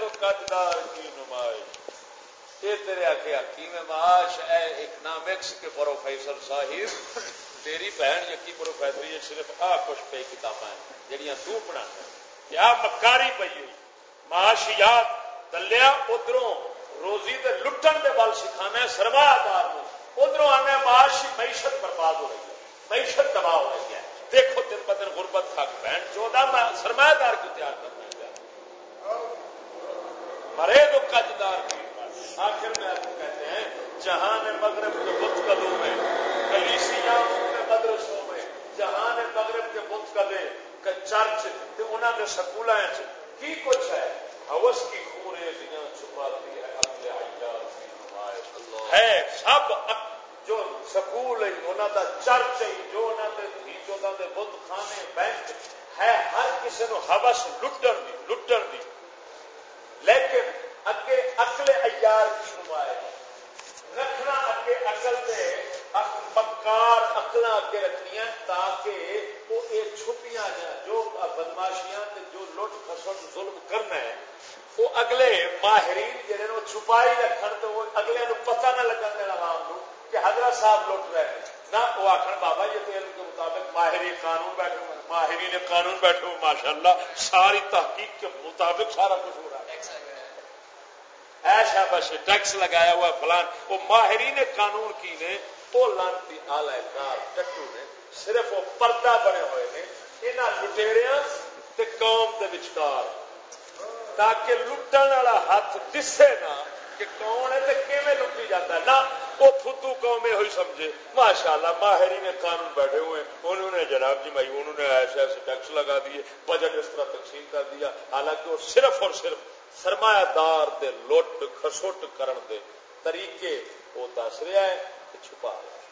تو قددار کی نمائش یہ تیرے آگے حکیم معاش، اے اکنامکس کے پروفیسر صاحب، تیری بہن یقی پروفیسر یہ صرف آ کچھ پہ کتابیں جہاں تو پڑھا کیا مکاری پی ہوئی؟ معاشیات دلیا ادھروں، روزی دے لٹن دے بل سکھانا سرمایہ دار ادھر آنے معاشی معیشت برباد ہو رہی ہے، معیشت تباہ ہو رہی ہے۔ دیکھو، دن ب دن غربت تھک بہن چودہ سرمایہ دار کو تیار کرنا ہے۔ مرے تو کجدار کی آخر میں آپ کہتے ہیں، جہاں مغرب کے بت کدوں میں کلیسیا مدرسوں میں جہاں مغرب کے بت کدے چرچ انہوں نے سکول کی کچھ ہے؟ ہوس کی خورے چھپاتی ہے، اپنے ہے سب جو سکول ہے انہوں کا چرچ ہے، جو انہوں کے بت خانے بینک، ہے ہر کسی نو ہبس لٹن دی لٹن دی۔ لیکن اگے اکلے ایار کی نمائش رکھنا اگے اکل دے پکار اکل اگے رکھنی تاکہ وہ یہ چھپیاں جائیں جو بدماشیاں جو لٹ خسٹ ظلم کرنا ہے، وہ اگلے ماہرین جہاں چھپائی رکھن تو وہ اگلے پتہ نہ لگن دینا عوام کہ حضرت صاحب لٹ رہے ہیں۔ نہ، وہ آخر بابا جی، یہ تو علم کے مطابق ماہری قانون بیٹھے ماہرین قانون بیٹھے ہوئے ماشاء اللہ ساری تحقیق کے مطابق سارا کچھ ہو رہا ہے۔ ایسا بس ٹیکس لگایا ہوا فلان، وہ ماہرین قانون کی نے وہ لانتی آلہ کار، ٹٹو نے، صرف وہ پردہ بنے ہوئے نے یہاں لٹےریا قوم کے وچکار، تاکہ لٹن والا ہاتھ دسے نہ کہ کون ہے تو کیون لٹی جاتا ہے؟ نہ وہ فدو قوم ہوئی سمجھے۔ ماشاء اللہ ماہری نے قانون بیٹھے ہوئے انہوں نے جناب جی بھائی انہوں نے ایسے ایسے ٹیکس لگا دیے، بجٹ اس طرح تقسیم کر دیا۔ حالانکہ وہ صرف اور صرف سرمایہ دار دے لٹ خسوٹ کرن دے طریقے وہ دس رہا ہے چھپا رہا ہے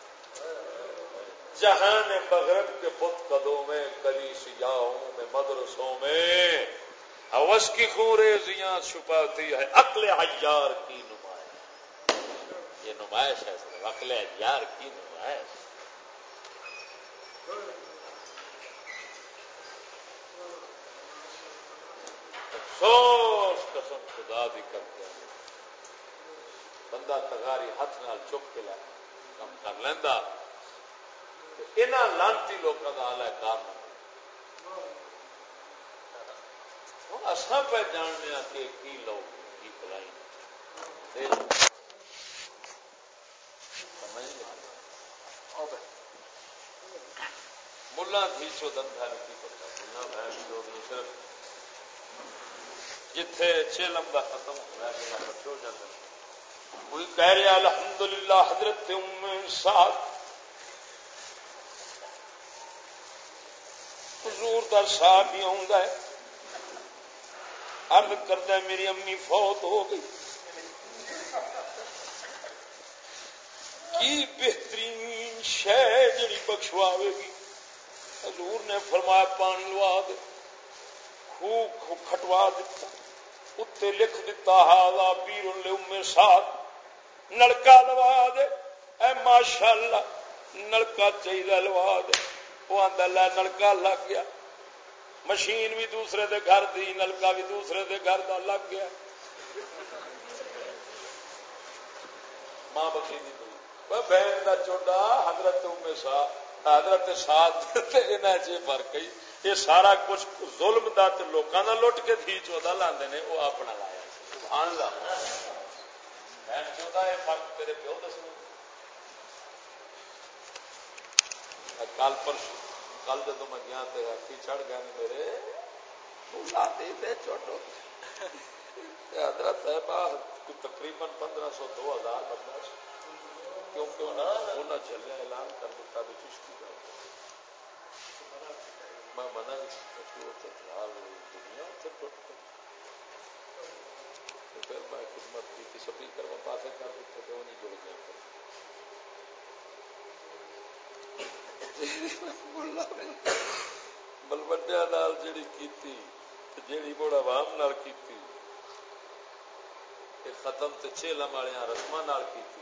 جہاں مغرب کے بت قدوں میں کلی سیاحوں میں، مدرسوں میں ہوس کی خوریزیاں چھپاتی ہے۔ عقل حیار کی نمائش ہے عقل حیار کی نمائش؟ افسوس، قسم خدا بھی کرتے ہیں بندہ تگاری ہاتھ نال چپ کے لائے کم کر لینا یہاں لانتی لوگوں کا آلہ کار اصا پہ جاننے کہ کی لو کی پلائی ملا تھی دندا نہیں پتا ختم ہو جاتا کوئی کہہ رہا الحمدللہ، حضرت ام ساتھ حضور در صاحب بھی آؤں گا۔ ارد کرتا میری امی فوت ہو گئی۔ کی بہترین شہ جڑی بخشواوے گی؟ حضور نے فرمایا، پانی لوا دے۔ خوب کھٹوا دیتا اتنے لکھ دیتا ہالا پیر لے ساتھ۔ نلکا لوا دے۔ اے ماشاء اللہ نلکا چاہیے لوا دے۔ وہ آدھا نلکا لگ گیا۔ مشین بھی دوسرے دے گھر دی، نلکا بھی دوسرے دے گھر دا لگ گیا۔ ماں بخی بہن۔ کا چوڈا حضرت حضرت ساتھ فرق یہ سارا کچھ ظلم دا تے لوکاں دا لٹ کے دھی چودا لاندے نے، وہ اپنا لایا۔ سبحان اللہ۔ بہن چودا یہ فرق تیرے پیو دس کل پرسوں، کل جدو میں گیا تو ہاتھی چڑھ گیا میرے چھوٹو حضرت صاحب تقریباً پندرہ سو دو ہزار بندہ۔ کیونکہ انہیں چلے، اعلان کر دیتا بھی چشتی کا میں منع دنیا پھر میں خدمت کی پاسے کر دیتے وہ نہیں جڑ گیا بلوڈیا جیڑی کیتی، جیڑی مڑ عوام نال کیتی ختم تے چیلم والے رسم کیتی۔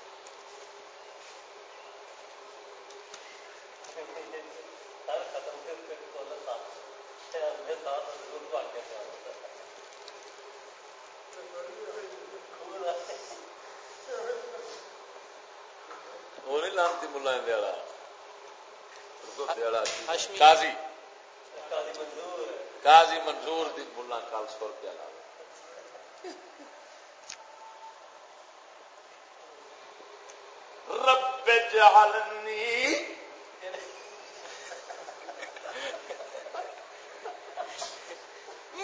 لانتی ملا قاضی. قاضی منظور دی ملا کال سو روپیہ لا رب جعلنی.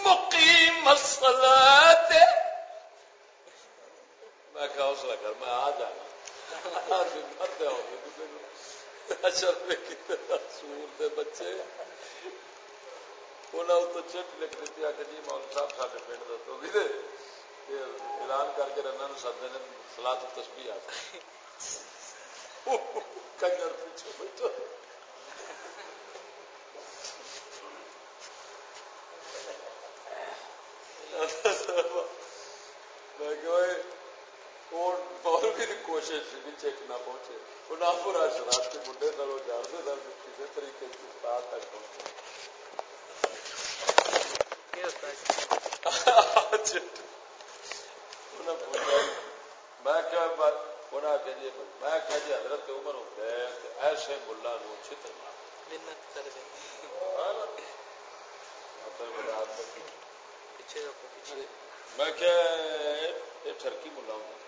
مقیم الصلاة میں کہا حوصلہ کر میں آ جانا اچھا، سور بچے۔ چٹ لکھ دیتی آ کہ جی مول صاحب سارے پنڈ دسو بھی اعلان کر کے رنگ سدے نے سلاح تو تسبیح آ کنجر پیچھے بیٹھو۔ میں کوشش چیک نہ پہنچے وہ نہ پورا شراب کے منڈے نال جانتے سر کسی طریقے سے استاد تک پہنچے میں کیا انہیں آخیا جی میں آخیا جی حضرت عمر ایسے ملا نو میں کیا ٹرکی ملا ہوں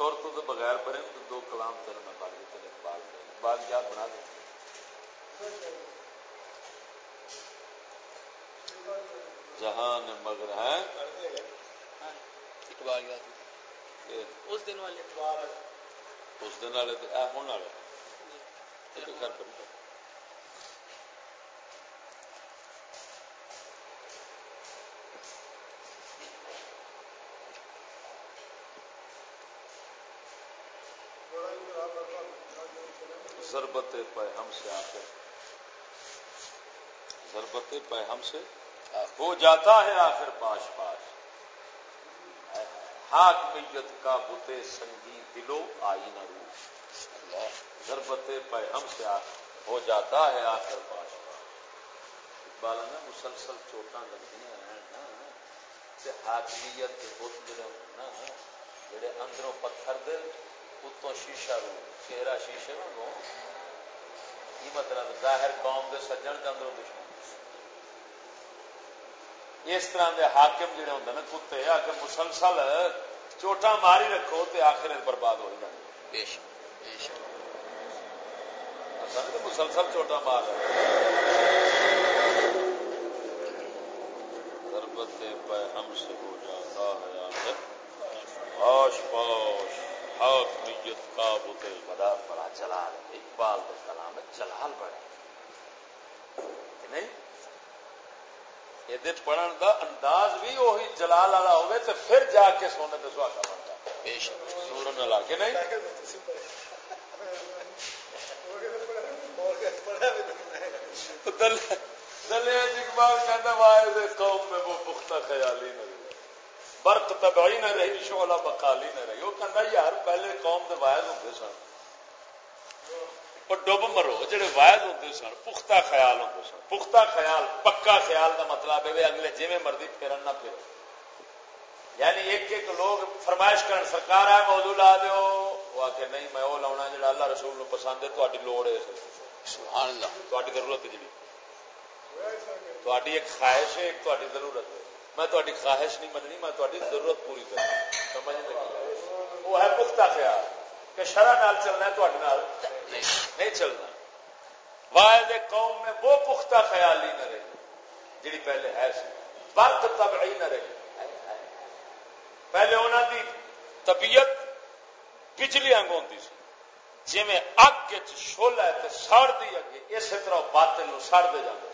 صورتوں تو بغیر پڑھے تو دو کلام تیرے میں پڑھ دیتے اقبال اقبال یاد بنا دیں جہان مگر ہے اقبال یاد۔ اس دن والے۔ اس دن والے ہونے والے۔ ضربت پہ ہم سے آخر ضربت پہ ہم سے ہو جاتا ہے آخر پاش پاش ہاک میت کا بتے سنگی دلو آئی نہ رو۔ ضربت پہ ہم سے ہو جاتا ہے آخر پاش پاش بالا نا مسلسل چوٹاں لگتی ہیں حاکمیت بت جڑے نا۔ جڑے اندروں پتھر دے، اتوں شیشہ رو۔ چہرہ شیشے میں کی مطلب؟ ظاہر قوم دے سجن کے اندروں دشمن اس طرح دے حاکم جڑے ہوں نا کتے آ کے مسلسل چوٹا ماری رکھو تے آخر برباد ہو جائے مسلسل چوٹا مار ضربت پہ ہم سے ہو جاتا ہے پاش۔ پاش نیت کا بتے بڑا بڑا جلال اقبال کا کلام ہے جلال بڑے نہیں؟ یہ پڑھن دا انداز بھی وہی جلال والا ہوگی تو پھر جا کے سونے تو سہاگا بنتا سورن والا، کہ نہیں؟ دلیا اقبال کہتا ہے قوم میں وہ پختہ خیالی نہیں۔ برق تبعی نہ رہی شولا بکالی نہ رہی۔ وہ کہتا یار پہلے قوم کے واحد ہوتے سن۔ ڈب مرو جہے واحد ہوتے سن پختہ خیال ہوتے سن۔ پختہ خیال پکا خیال کا مطلب ہے اگلے جی مرضی پھرن نہ پھر یعنی ایک ایک لوگ فرمائش کرن سرکار ہے موضوع لا دو وہ آ نہیں میں وہ لاؤنا جا اللہ رسول نو پسند ہے تاری لوڑ ہے۔ سبحان اللہ۔ تاری ضرورت جی تاری ایک خواہش ہے ایک تاری ضرورت ہے۔ میں تاری خواہش نہیں مننی، میں تاری ضرورت پوری کرنی۔ سمجھ لگی؟ وہ ہے پختہ خیال کہ شرح نال چلنا ہے تھوڑے نہیں چلنا۔ واحد قوم میں وہ پختہ خیال ہی نہ رہی جی پہلے ہے سی۔ برت تب ہی نہ رہی پہلے انہوں دی طبیعت بجلی اگ ہوتی سی۔ جی اگ چولا ہے تو سڑ دی اگے، اسی طرح باطل سڑ دے جاتے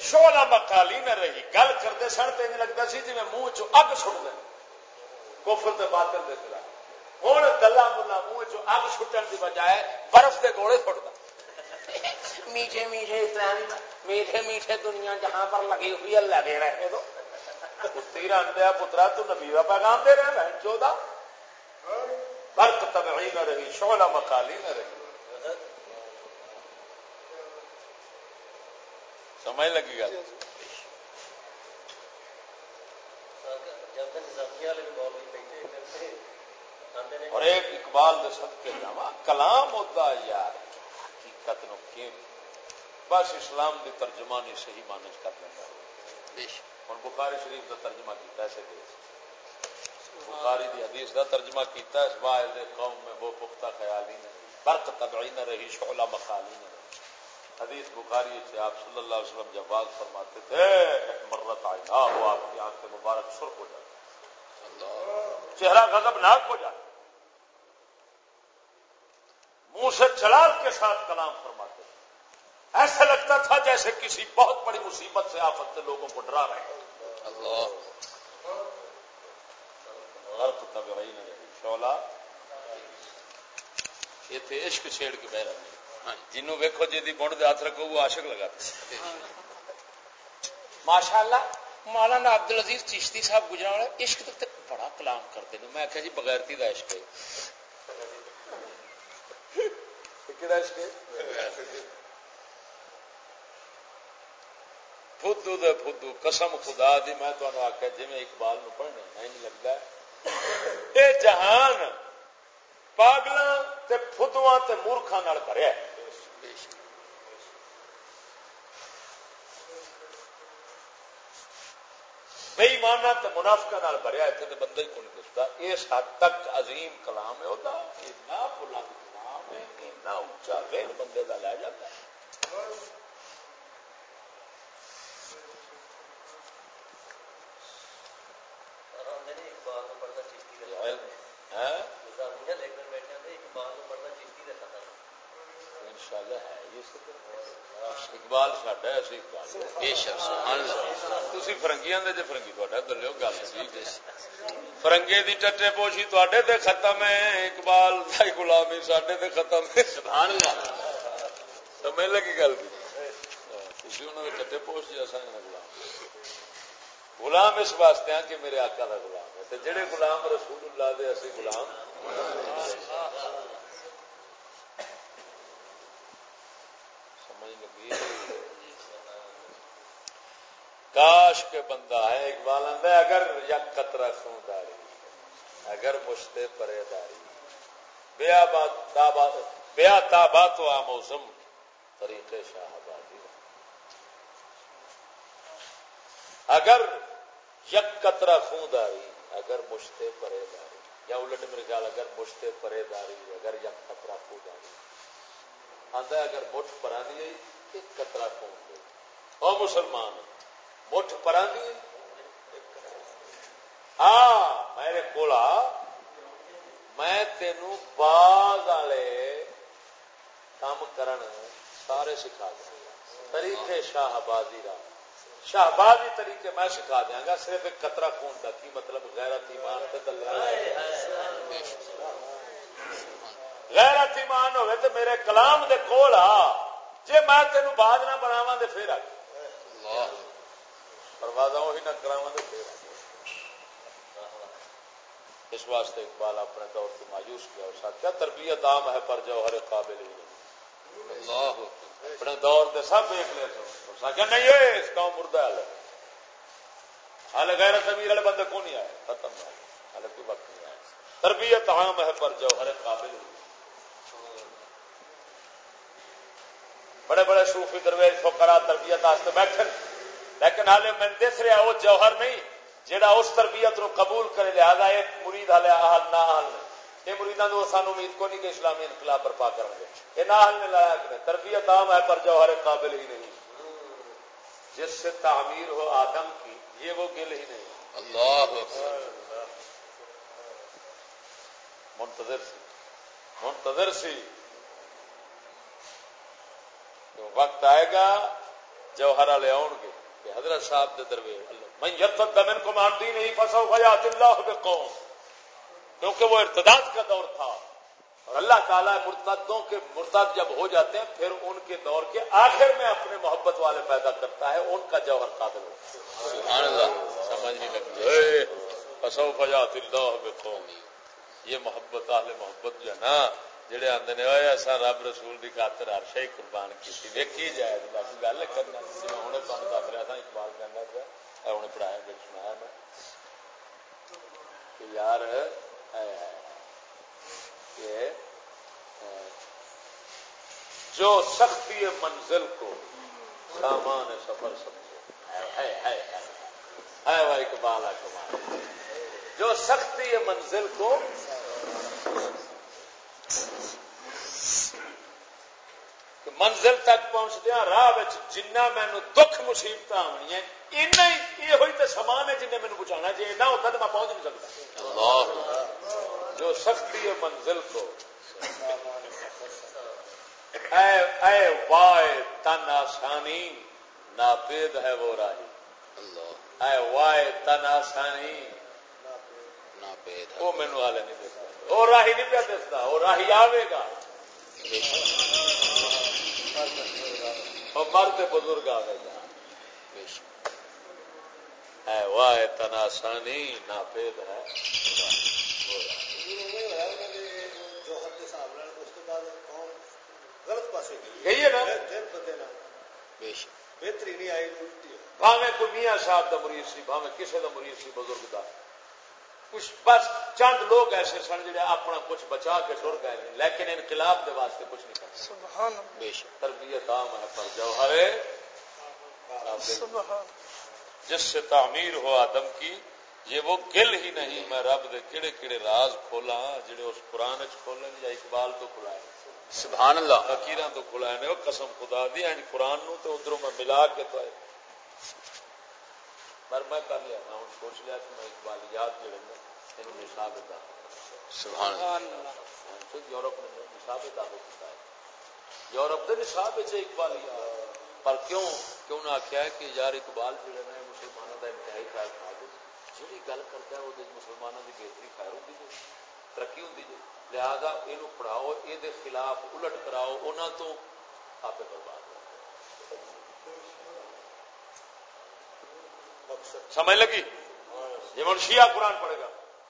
شولا مکالی نہ رہی گل کرتے سن تو لگتا سی جی میں منہ چ اگ سٹ دیں کفر دے باطل دے خلاف۔ ہوں گلا ملا منہ چ اگ سٹن کی بجائے برف دے گوڑے سٹتا میٹھے میٹھے اسلامی میٹھے میٹھے دنیا جہاں پر لگی ہوئی اللہ دے رہے تو تیرا اندیا پترا تو نبی کا پیغام دے رہے ہیں چودہ۔ برق تبعی نہ رہی شولا مکالی نہ رہی۔ سمجھ لگی گا اور ایک اقبال دے سب کے جاوا کلام ہوتا ہے یار، حقیقت نو بس اسلام دی ترجمانی صحیح مانج کر لینا۔ ہوں بخاری شریف کا ترجمہ کیتا ہے بخاری دی حدیث کا ترجمہ کیتا ہے، اس واحد قوم میں وہ پختہ خیالی نہ برق تبعی نہ رہی، شعلہ مخالی نہ رہی حدیث بخاری سے آپ صلی اللہ علیہ وسلم جب بات فرماتے تھے، مرت آئے وہ آپ کی آنکھ مبارک سرخ ہو جاتا چہرہ غضب ناک ہو جاتا منہ سے چلال کے ساتھ کلام فرماتے ایسا لگتا تھا جیسے کسی بہت بڑی مصیبت سے آفت سے لوگوں کو ڈرا رہے شولا یہ تھے عشق چھیڑ کے بہ رہے جنوں ویکو جی بنڈ دے ہاتھ رکھو وہ عاشق لگاتے ماشاء اللہ مولانا عبد العزیز چشتی صاحب گجرا والا عشق تو بڑا کلام کرتے ہیں۔ میں آخیا جی بغیرتی کا عشق ہے۔ فدو دے فدو قسم خدا دی میں تمہیں آخیا جی میں اقبال نو پڑھنے نہیں لگتا اے جہان پاگل فدو مورکھا بھریا بے مانا تو منافقہ بھریا اتنے بندہ ہی کو نہیں دستا اس حد تک عظیم کلام ہے وہ بلند کلام ہے اونچا ذہن بندے کا لے جاتا ہے۔ اقبال ساڈا فرنگیاں فرنگی دلو گل فرنگے دی ٹٹے پوشی تے ختم ہے اقبال غلامی سڈے تے ختم ہے سمجھ لگی گل تھی انہوں نے ٹٹے پوش جی غلام غلام اس واسطے ہیں کہ میرے آقا کا غلام ہے جڑے غلام رسول اللہ دے اسی غلام سمجھ لگی کاش کے بندہ ہے اقبال ہے، اگر یک قطرہ خون داری، اگر مشتے پرے داری۔ بیا بات بیا تابات و آموزم طریقے شاہ آبادی اگر یک قطرہ خون داری، اگر مشتے پرے داری۔ یا الٹ میرے خیال اگر مشتے پرے داری، اگر یک قطرہ خون داری۔ آدھا اگر مٹھ پرا دی ایک قطرہ خون دے۔ او مسلمان، مٹھ پرا دی ہاں میرے کو میں تینوں باز والے کام کرن سارے سکھا دیا طریقے شاہ بازی را شاہبازی طریقے میں سکھا دیا گا، صرف ایک قطرہ خون کا کی مطلب غیرت ایمان تے غیرت ایمان ہوئے تو میرے کلام دے کول آ۔ جی میں تینوں باز نہ بناوا تو پھر آ۔ پروازہ وہی نہ کراوا تو پھر آ۔ اس واسطے اقبال اپنے دور سے مایوس کیا اور ساتھ کیا تربیت عام ہے پر جوہر قابل ہی نہیں اپنے دور سے سب دیکھ لے تو۔ کیا نہیں ہے اس کا مردہ حال ہے۔ حال غیر امیر والے بندے کو نہیں آئے؟ ختم ہے۔ حال کوئی وقت نہیں آئے۔ تربیت عام ہے پر جوہر قابل ہی بڑے بڑے صوفی درویش فقرا تربیت بیٹھے لیکن حال میں دیکھ رہا وہ جوہر نہیں جہاں اس تربیت نو قبول کرے لہٰذا ایک مرید والے آہل نہ آہل نے یہ مریداں تو سان امید کو نہیں کہ اسلامی انقلاب برپا کریں گے۔ یہ نہ آہل نے لایا کہ تربیت عام ہے پر جوہر قابل ہی نہیں۔ جس سے تعمیر ہو آدم کی یہ وہ گل ہی نہیں۔ اللہ منتظر سی۔ منتظر سی۔ وقت آئے گا جوہر والے آؤ گے کہ حضرت صاحب دے دروے میں یرتد من کو مانتی نہیں فسو فیات اللہ قوم کیونکہ وہ ارتداد کا دور تھا۔ اور اللہ تعالیٰ مرتدوں کے مرتد جب ہو جاتے ہیں پھر ان کے دور کے آخر میں اپنے محبت والے پیدا کرتا ہے ان کا جوہر قابل ہوتا ہے یہ محبت اہل محبت جو ہے نا جڑے آدھے نے ایسا رب رسول کی خاطر ہر شاہی قربان کی ویکھی جائے باقی گل کرنا۔ ہوں تمہیں دس رہا تھا، اقبال کہنا پیا ہوں پڑھایا گیا، سنایا میں، کہ یار جو سختی منزل کو سامان سفر سمجھے۔ ہے اقبال ہے جو سختی منزل کو منزل تک پہنچدیا راہ جنا مینو دکھ مصیبت آنی ہے یہ تو سامان ہے جنہیں مینو بچانا جی ایسا ہوتا تو میں پہنچ نہیں سکتا۔ جو سختی ہے منزل کو اے اے وائے تن آسانی ناپید ہے وہ راہی۔ اے وائے تن آسانی وہ مینو ہالے نہیں دیکھتا۔ وہ راہی نہیں پیا دستا وہ راہی آئے گا۔ مرد بزرگ آئے گا ہے واہ تناسانی ناپید ہے۔ گئی ہے نا؟ بہتری نہیں آئی بھاوے کوئی میاں صاحب کا مریض سی بھاوے کسی کا مریض سی بزرگ کا کچھ بس چند لوگ ایسے سن جڑے اپنا کچھ بچا کے سر گئے لیکن انقلاب کے واسطے کچھ نہیں کرتے۔ تربیت عام ہے پر جوہر جس سے تعمیر ہو آدم کی یہ وہ گل ہی نہیں میں رب دے کہڑے کہڑے راز کھولا جڑے اس قرآن کھولن یا اقبال تو کھلائے سبحان اللہ۔ فکیر تو کھلائے نے قسم خدا دی قرآن نو تو ادھر میں ملا کے تو پر میں کر لیا میں سوچ لیا کہ میں اقبالیات جڑے نصاب یورپ نے نصاب دعوت ہے یورپ کے نصاب اقبال پر کیوں؟ کیوں نہ آخیا ہے کہ یار اقبال جڑے نے مسلمانوں انتہائی جی گل کرتا ہے مسلمانوں بہتری خیر ہوتی جی ترقی ہوتی جی لہذا یہ پڑھاؤ یہ خلاف الٹ کراؤ انہوں تو آپ برباد سمجھ لگی؟ جی ہوں شیعہ قرآن پڑھے گا۔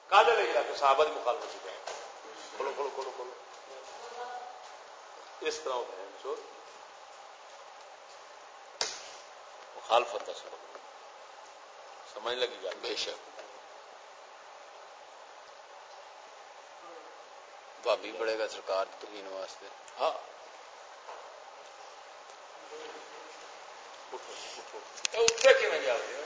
کالے لے گا کہ صحابہ کی مخالفت چکا کھولو کھولو کھولو کھولو۔ اس طرح بہن چور مخالفت کا سبق سمجھ لگی گا، بے شک۔ بھابی پڑے گا سرکار تین واسطے۔ ہاں۔ اٹھو اٹھو۔ اتنے کیون جا رہے